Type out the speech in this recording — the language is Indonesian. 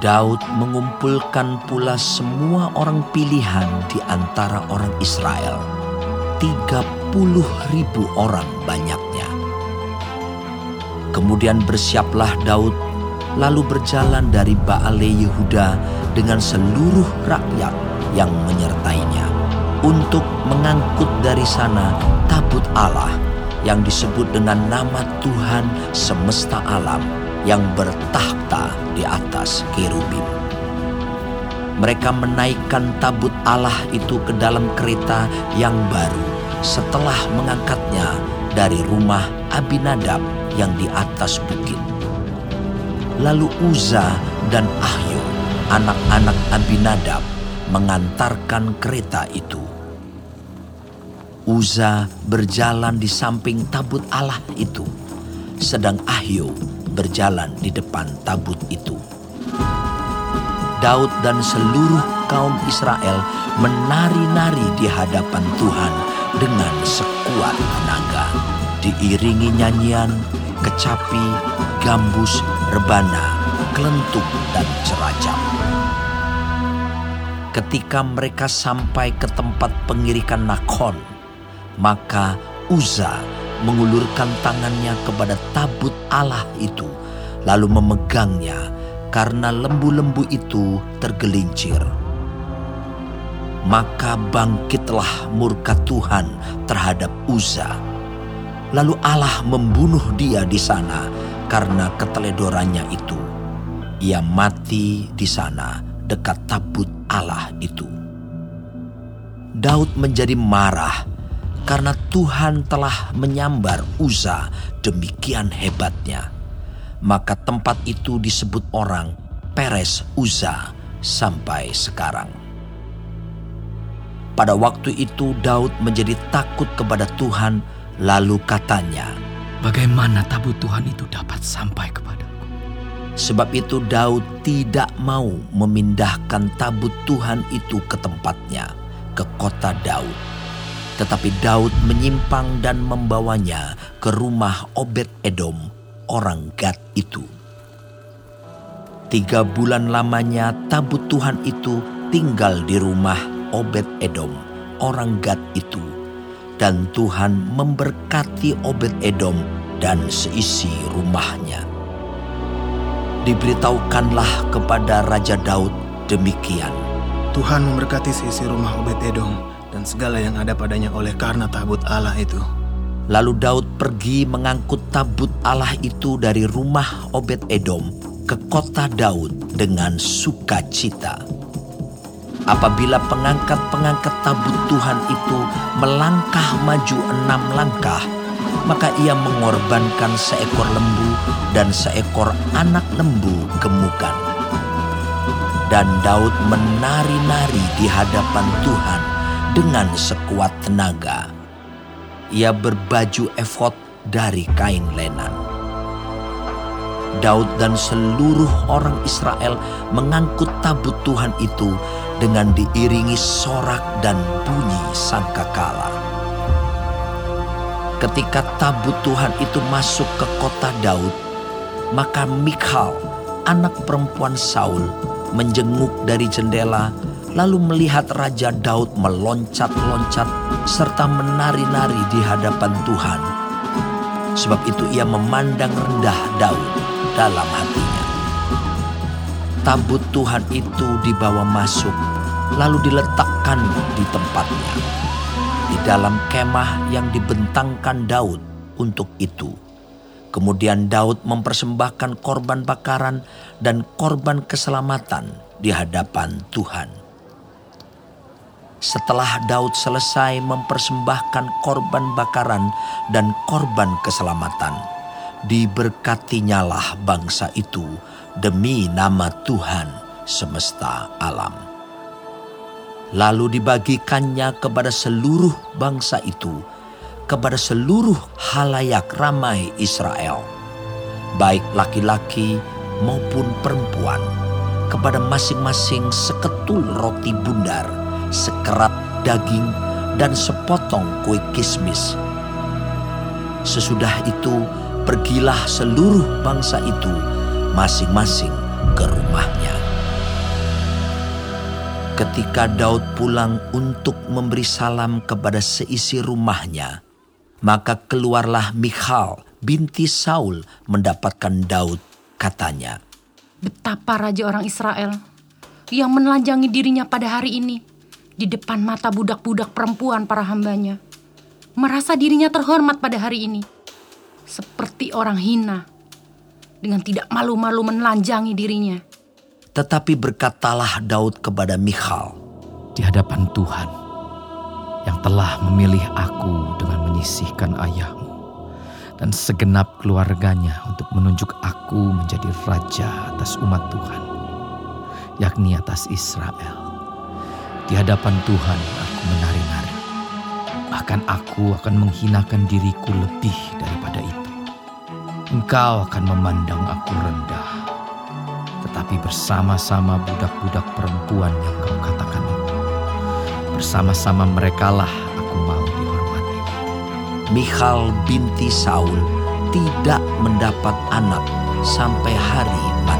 Daud mengumpulkan pula semua orang pilihan di antara orang Israel. 30 ribu orang banyaknya. Kemudian bersiaplah Daud lalu berjalan dari Baale Yehuda dengan seluruh rakyat yang menyertainya untuk mengangkut dari sana tabut Allah yang disebut dengan nama Tuhan semesta alam yang bertahta di atas kerubim. Mereka menaikkan tabut Allah itu ke dalam kereta yang baru setelah mengangkatnya dari rumah Abinadab yang di atas bukit. Lalu Uza dan Ahyo, anak-anak Abinadab, mengantarkan kereta itu. Uza berjalan di samping tabut Allah itu, sedang Ahyo berjalan di depan tabut itu. Daud dan seluruh kaum Israel menari-nari di hadapan Tuhan dengan sekuat tenaga, diiringi nyanyian, kecapi, gambus, rebana, kelentuk, dan ceracap. Ketika mereka sampai ke tempat pengirikan Nakon, maka Uza mengulurkan tangannya kepada tabut Allah itu, lalu memegangnya karena lembu-lembu itu tergelincir. Maka bangkitlah murka Tuhan terhadap Uza. Lalu Allah membunuh dia di sana karena keteledorannya itu. Ia mati di sana dekat tabut Allah itu. Daud menjadi marah karena Tuhan telah menyambar Uza demikian hebatnya maka tempat itu disebut orang Peres Uza sampai sekarang. Pada waktu itu Daud menjadi takut kepada Tuhan lalu katanya, Bagaimana tabut Tuhan itu dapat sampai kepadaku? Sebab itu Daud tidak mau memindahkan tabut Tuhan itu ke tempatnya, ke kota Daud. Tetapi Daud menyimpang dan membawanya ke rumah Obed Edom, orang Gad itu. Tiga bulan lamanya tabut Tuhan itu tinggal di rumah Obed Edom, orang Gad itu. Dan Tuhan memberkati Obed Edom dan seisi rumahnya. Diberitahukanlah kepada Raja Daud demikian. Tuhan memberkati seisi rumah Obed Edom dan segala yang ada padanya oleh karena tabut Allah itu. Lalu Daud pergi mengangkut tabut Allah itu dari rumah Obed Edom ke kota Daud dengan sukacita. Apabila pengangkat-pengangkat tabut Tuhan itu melangkah maju enam langkah, maka ia mengorbankan seekor lembu dan seekor anak lembu gemukan. Dan Daud menari-nari di hadapan Tuhan dengan sekuat tenaga. Ia berbaju efod dari kain lenan. Daud dan seluruh orang Israel mengangkut tabut Tuhan itu dengan diiringi sorak dan bunyi sangkakala. Ketika tabut Tuhan itu masuk ke kota Daud, maka Mikhal, anak perempuan Saul, menjenguk dari jendela lalu melihat Raja Daud meloncat-loncat serta menari-nari di hadapan Tuhan. Sebab itu ia memandang rendah Daud dalam hatinya. Tabut Tuhan itu dibawa masuk, lalu diletakkan di tempatnya. Di dalam kemah yang dibentangkan Daud untuk itu. Kemudian Daud mempersembahkan korban bakaran dan korban keselamatan di hadapan Tuhan. Setelah Daud selesai mempersembahkan korban bakaran dan korban keselamatan, diberkatinyalah bangsa itu demi nama Tuhan semesta alam. Lalu dibagikannya kepada seluruh bangsa itu, kepada seluruh halayak ramai Israel, baik laki-laki maupun perempuan, kepada masing-masing seketul roti bundar, sekerat daging, dan sepotong kue kismis. Sesudah itu, pergilah seluruh bangsa itu masing-masing ke rumahnya. Ketika Daud pulang untuk memberi salam kepada seisi rumahnya, maka keluarlah Michal binti Saul mendapatkan Daud, katanya. Betapa raja orang Israel yang menelanjangi dirinya pada hari ini di depan mata budak-budak perempuan para hambanya. Merasa dirinya terhormat pada hari ini. Seperti orang hina. Dengan tidak malu-malu menelanjangi dirinya. Tetapi berkatalah Daud kepada Michal, Di hadapan Tuhan yang telah memilih aku dengan menyisihkan ayahmu dan segenap keluarganya untuk menunjuk aku menjadi raja atas umat Tuhan, yakni atas Israel. Di hadapan Tuhan aku menari-nari. Bahkan aku akan menghinakan diriku lebih daripada itu. Engkau akan memandang aku rendah tetapi bersama-sama budak-budak perempuan yang kau katakan itu. Bersama-sama merekalah aku mau dihormati. Michal binti Saul tidak mendapat anak sampai hari mati.